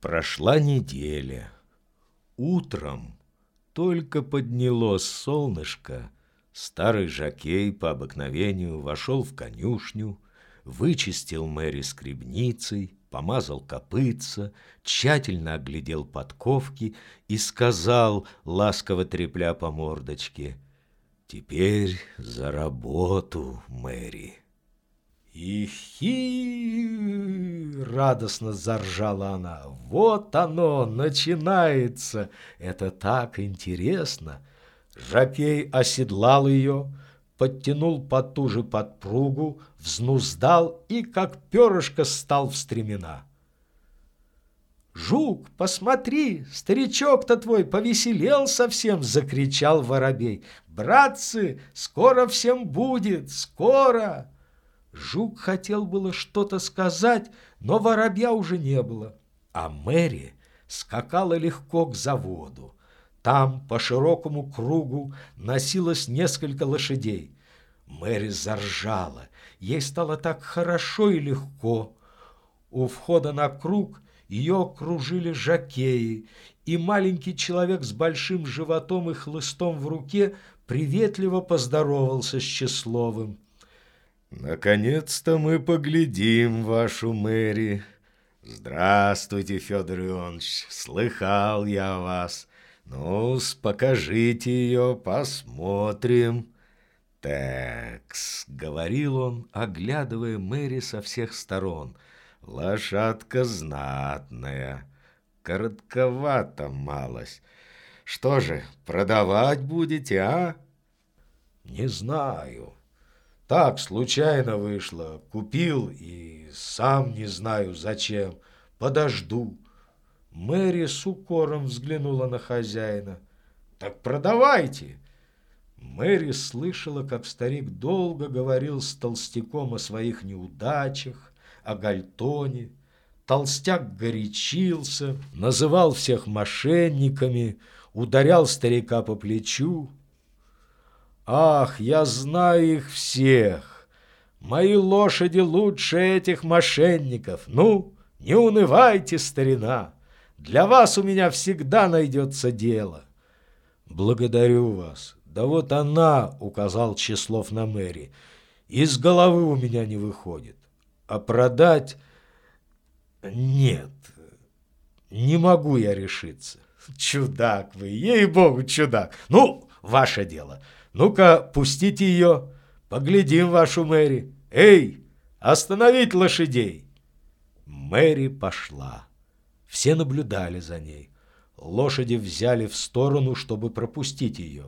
Прошла неделя. Утром только поднялось солнышко, старый жакей по обыкновению вошел в конюшню, вычистил Мэри скребницей, помазал копытца, тщательно оглядел подковки и сказал, ласково трепля по мордочке, «Теперь за работу, Мэри». «Ихи!» — радостно заржала она. «Вот оно, начинается! Это так интересно!» Жакей оседлал ее, подтянул под ту же подпругу, взнуздал и, как перышко, стал в стремена. «Жук, посмотри, старичок-то твой повеселел совсем!» — закричал воробей. «Братцы, скоро всем будет, скоро!» Жук хотел было что-то сказать, но воробья уже не было. А Мэри скакала легко к заводу. Там по широкому кругу носилось несколько лошадей. Мэри заржала. Ей стало так хорошо и легко. У входа на круг ее окружили жакеи, и маленький человек с большим животом и хлыстом в руке приветливо поздоровался с Числовым. Наконец-то мы поглядим вашу Мэри. Здравствуйте, Федор Иванович, слыхал я о вас. ну покажите ее, посмотрим. «Такс», — говорил он, оглядывая Мэри со всех сторон, — «лошадка знатная, коротковато малость. Что же, продавать будете, а?» «Не знаю». Так случайно вышло. Купил и сам не знаю зачем. Подожду. Мэри с укором взглянула на хозяина. Так продавайте. Мэри слышала, как старик долго говорил с толстяком о своих неудачах, о Гальтоне. Толстяк горячился, называл всех мошенниками, ударял старика по плечу. Ах, я знаю их всех. Мои лошади лучше этих мошенников. Ну, не унывайте, старина. Для вас у меня всегда найдется дело. Благодарю вас. Да вот она, указал Числов на Мэри, из головы у меня не выходит. А продать... Нет, не могу я решиться. Чудак вы, ей-богу, чудак. Ну, ваше дело. Ну-ка, пустите ее, поглядим вашу Мэри. Эй, остановить лошадей!» Мэри пошла. Все наблюдали за ней. Лошади взяли в сторону, чтобы пропустить ее.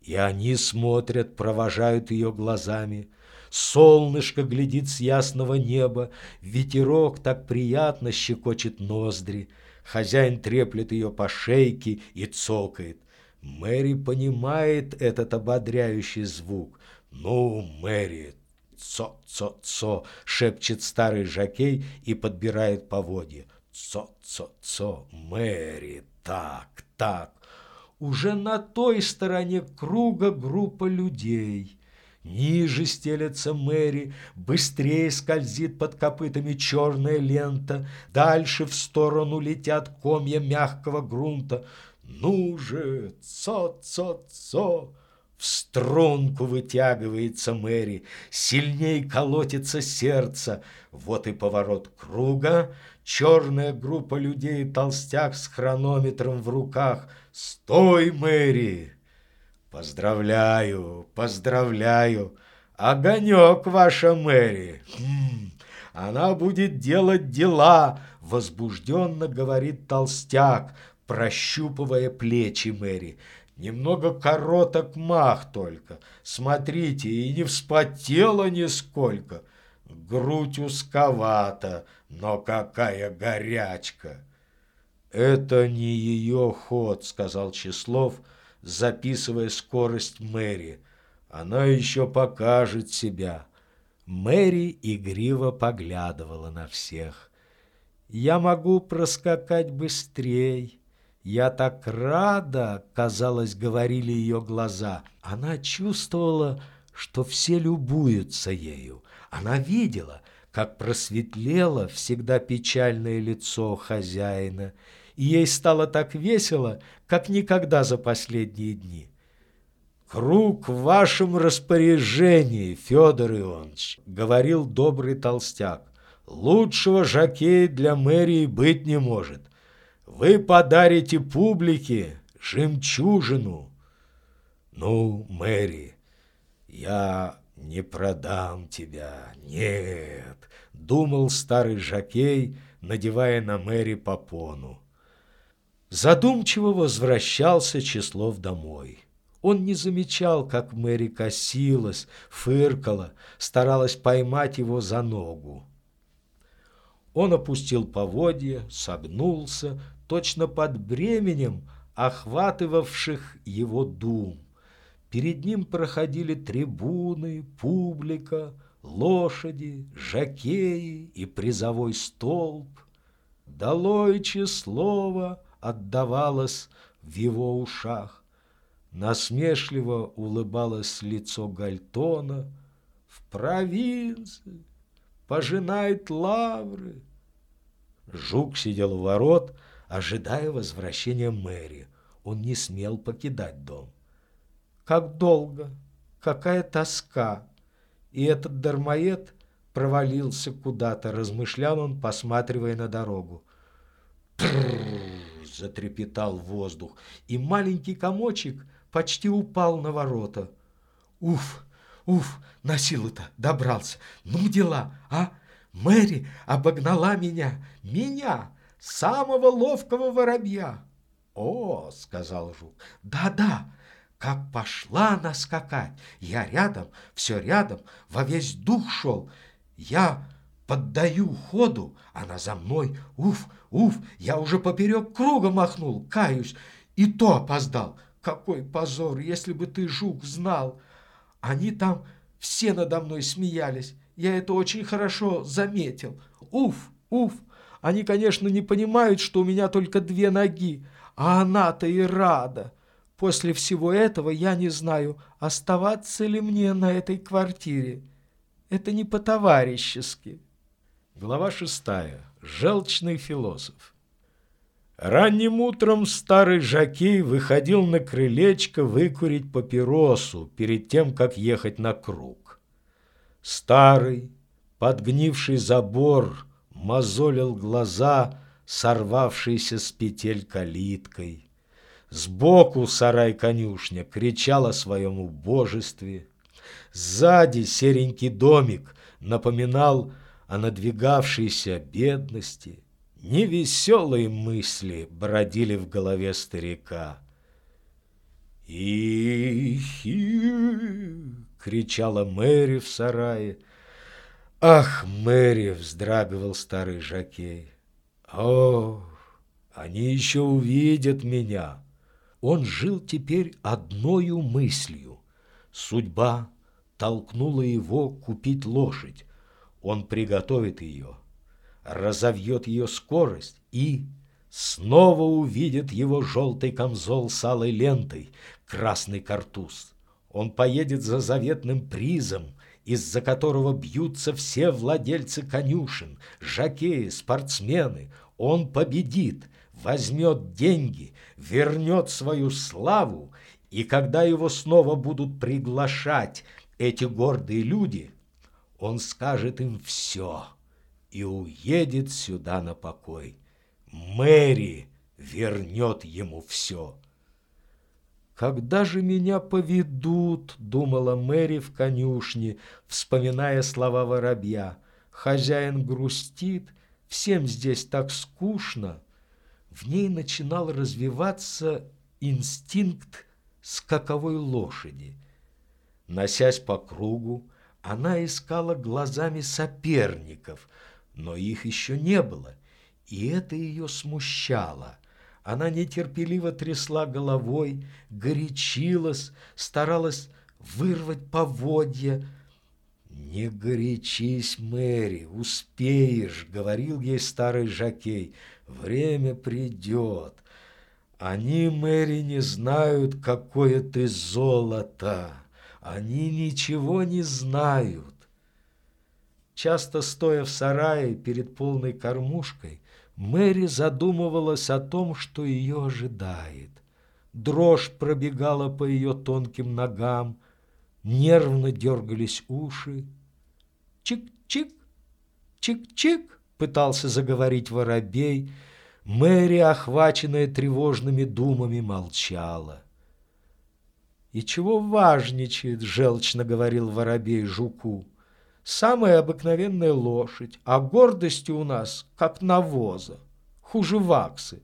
И они смотрят, провожают ее глазами. Солнышко глядит с ясного неба, ветерок так приятно щекочет ноздри. Хозяин треплет ее по шейке и цокает. Мэри понимает этот ободряющий звук. «Ну, Мэри, цо-цо-цо!» — шепчет старый жакей и подбирает поводья. «Цо-цо-цо! Мэри! Так, так!» Уже на той стороне круга группа людей. Ниже стелется Мэри, быстрее скользит под копытами черная лента, дальше в сторону летят комья мягкого грунта. Ну же, цо-цо-цо! В струнку вытягивается Мэри, сильней колотится сердце. Вот и поворот круга, черная группа людей, толстяк с хронометром в руках. Стой, Мэри! Поздравляю, поздравляю! Огонек ваша Мэри! Хм, она будет делать дела, возбужденно говорит толстяк, прощупывая плечи Мэри. Немного короток мах только. Смотрите, и не вспотела нисколько. Грудь узковата, но какая горячка. Это не ее ход, сказал Числов, записывая скорость Мэри. Она еще покажет себя. Мэри игриво поглядывала на всех. «Я могу проскакать быстрей». «Я так рада!» — казалось, говорили ее глаза. Она чувствовала, что все любуются ею. Она видела, как просветлело всегда печальное лицо хозяина, и ей стало так весело, как никогда за последние дни. «Круг в вашем распоряжении, Федор Иванович», — говорил добрый толстяк. «Лучшего жакея для мэрии быть не может. Вы подарите публике жемчужину». «Ну, Мэри, я не продам тебя, нет», — думал старый жакей, надевая на Мэри попону. Задумчиво возвращался Числов домой. Он не замечал, как Мэри косилась, фыркала, старалась поймать его за ногу. Он опустил поводья, согнулся, точно под бременем охватывавших его дум. Перед ним проходили трибуны, публика, лошади, жакеи и призовой столб. Долой числово отдавалось в его ушах. Насмешливо улыбалось лицо Гальтона. В провинции пожинает лавры. Жук сидел у ворот, ожидая возвращения мэри. Он не смел покидать дом. Как долго, какая тоска! И этот дармоед провалился куда-то, размышлял он, посматривая на дорогу. затрепетал воздух, и маленький комочек почти упал на ворота. Уф, уф, на силу-то добрался. Ну дела, а? Мэри обогнала меня, меня, самого ловкого воробья. О, сказал Жук, да-да, как пошла она скакать. Я рядом, все рядом, во весь дух шел. Я поддаю ходу, она за мной, уф, уф, я уже поперек круга махнул, каюсь, и то опоздал. Какой позор, если бы ты, жук, знал. Они там все надо мной смеялись. Я это очень хорошо заметил. Уф, уф. Они, конечно, не понимают, что у меня только две ноги, а она-то и рада. После всего этого я не знаю, оставаться ли мне на этой квартире. Это не по-товарищески. Глава шестая. Желчный философ. Ранним утром старый Жакей выходил на крылечко выкурить папиросу перед тем, как ехать на круг. Старый, подгнивший забор мозолил глаза, сорвавшийся с петель калиткой. Сбоку сарай-конюшня кричал о своем убожестве. Сзади серенький домик напоминал о надвигавшейся бедности. Невеселые мысли бродили в голове старика. «Ихи!» — кричала Мэри в сарае. «Ах, Мэри!» — вздрагивал старый жакей. «О, они еще увидят меня!» Он жил теперь одною мыслью. Судьба толкнула его купить лошадь. Он приготовит ее разовьет ее скорость и снова увидит его желтый камзол с алой лентой, красный картуз. Он поедет за заветным призом, из-за которого бьются все владельцы конюшен, жакеи, спортсмены. Он победит, возьмет деньги, вернет свою славу, и когда его снова будут приглашать эти гордые люди, он скажет им все – и уедет сюда на покой. Мэри вернет ему все. «Когда же меня поведут?» — думала Мэри в конюшне, вспоминая слова воробья. «Хозяин грустит, всем здесь так скучно». В ней начинал развиваться инстинкт скаковой лошади. Носясь по кругу, она искала глазами соперников — но их еще не было, и это ее смущало. Она нетерпеливо трясла головой, горячилась, старалась вырвать поводья. «Не горячись, Мэри, успеешь», — говорил ей старый жакей, — «время придет». Они, Мэри, не знают, какое ты золото. Они ничего не знают. Часто стоя в сарае перед полной кормушкой, Мэри задумывалась о том, что ее ожидает. Дрожь пробегала по ее тонким ногам, нервно дергались уши. Чик-чик, чик-чик, пытался заговорить воробей. Мэри, охваченная тревожными думами, молчала. «И чего важничает?» — желчно говорил воробей жуку. «Самая обыкновенная лошадь, а гордости у нас, как навоза, хуже ваксы.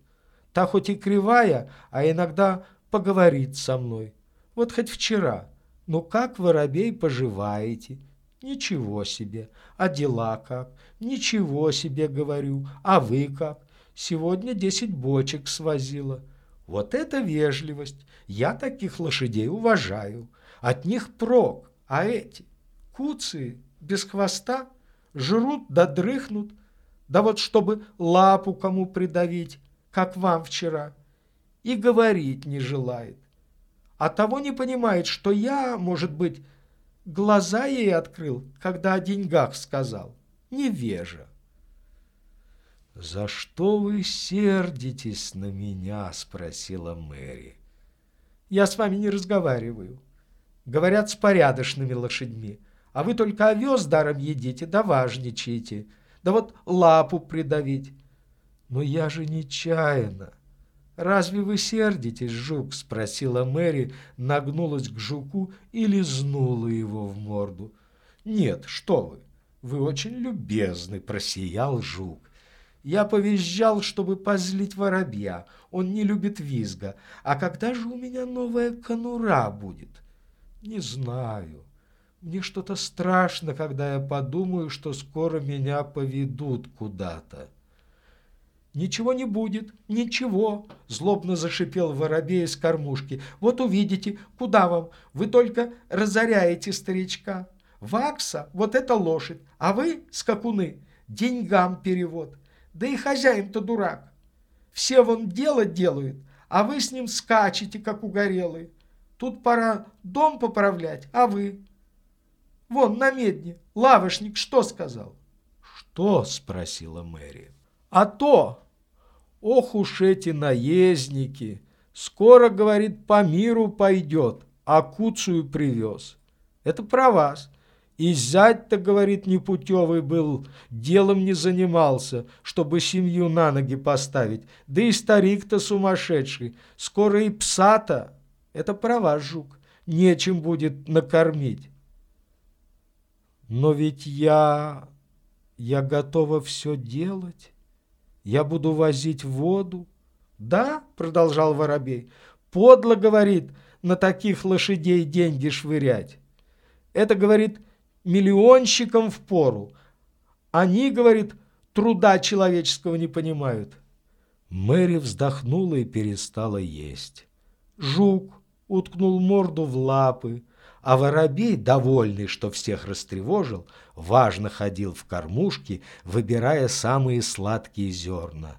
Та хоть и кривая, а иногда поговорит со мной. Вот хоть вчера. Ну как, воробей, поживаете?» «Ничего себе! А дела как? Ничего себе, говорю! А вы как? Сегодня десять бочек свозила. Вот это вежливость! Я таких лошадей уважаю. От них прок, а эти куцы без хвоста жрут да дрыхнут. Да вот чтобы лапу кому придавить, как вам вчера, и говорить не желает. А того не понимает, что я, может быть, глаза ей открыл, когда о деньгах сказал. Невежа. «За что вы сердитесь на меня?» — спросила Мэри. «Я с вами не разговариваю. Говорят, с порядочными лошадьми. А вы только овес даром едите, да важничаете. Да вот лапу придавить. Но я же нечаянно. «Разве вы сердитесь, жук?» — спросила Мэри, нагнулась к жуку и лизнула его в морду. «Нет, что вы! Вы очень любезны!» — просиял жук. Я повизжал, чтобы позлить воробья. Он не любит визга. А когда же у меня новая конура будет? Не знаю. Мне что-то страшно, когда я подумаю, что скоро меня поведут куда-то. «Ничего не будет, ничего!» — злобно зашипел воробей из кормушки. «Вот увидите, куда вам? Вы только разоряете старичка. Вакса — вот эта лошадь, а вы, скакуны, деньгам перевод. Да и хозяин-то дурак. Все вон дело делают, а вы с ним скачете, как угорелые. Тут пора дом поправлять, а вы? Вон на медне лавошник что сказал?» «Что?» — спросила Мэри. «А то! Ох уж эти наездники! Скоро, говорит, по миру пойдет, а куцую привез. Это про вас. И зять-то, говорит, непутевый был, делом не занимался, чтобы семью на ноги поставить. Да и старик-то сумасшедший. Скоро и пса-то. Это про вас, жук. Нечем будет накормить. Но ведь я... я готова все делать. Я буду возить воду. Да, продолжал воробей, подло, говорит, на таких лошадей деньги швырять. Это, говорит, миллионщикам в пору. Они, говорит, труда человеческого не понимают. Мэри вздохнула и перестала есть. Жук уткнул морду в лапы, а воробей, довольный, что всех растревожил, важно ходил в кормушке, выбирая самые сладкие зерна.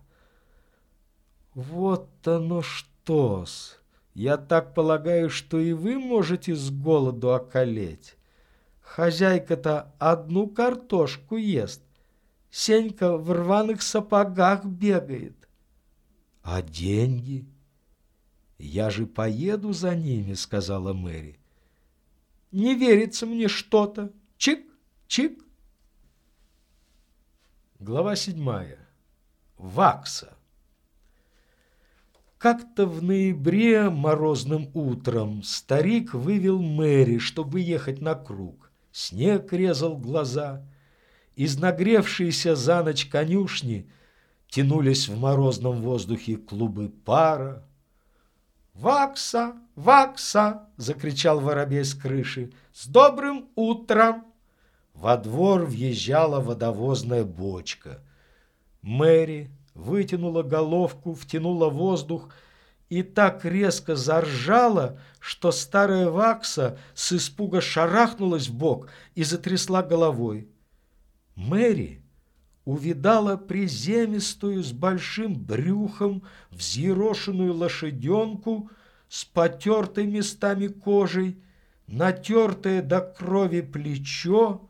«Вот оно что-с! Я так полагаю, что и вы можете с голоду околеть. Хозяйка-то одну картошку ест, Сенька в рваных сапогах бегает. А деньги? Я же поеду за ними, сказала Мэри. Не верится мне что-то. Чик, чик. Глава седьмая. Вакса. Как-то в ноябре морозным утром старик вывел Мэри, чтобы ехать на круг. Снег резал глаза. Из нагревшейся за ночь конюшни тянулись в морозном воздухе клубы пара. «Вакса! Вакса!» — закричал воробей с крыши. «С добрым утром!» Во двор въезжала водовозная бочка. Мэри вытянула головку, втянула воздух и так резко заржала, что старая вакса с испуга шарахнулась в бок и затрясла головой. Мэри увидала приземистую с большим брюхом взъерошенную лошаденку с потертой местами кожей, натертое до крови плечо,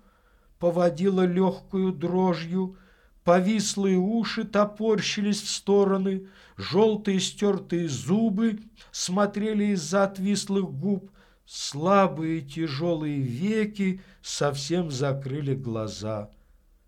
поводила легкую дрожью, повислые уши топорщились в стороны, желтые стертые зубы смотрели из-за отвислых губ, слабые тяжелые веки совсем закрыли глаза —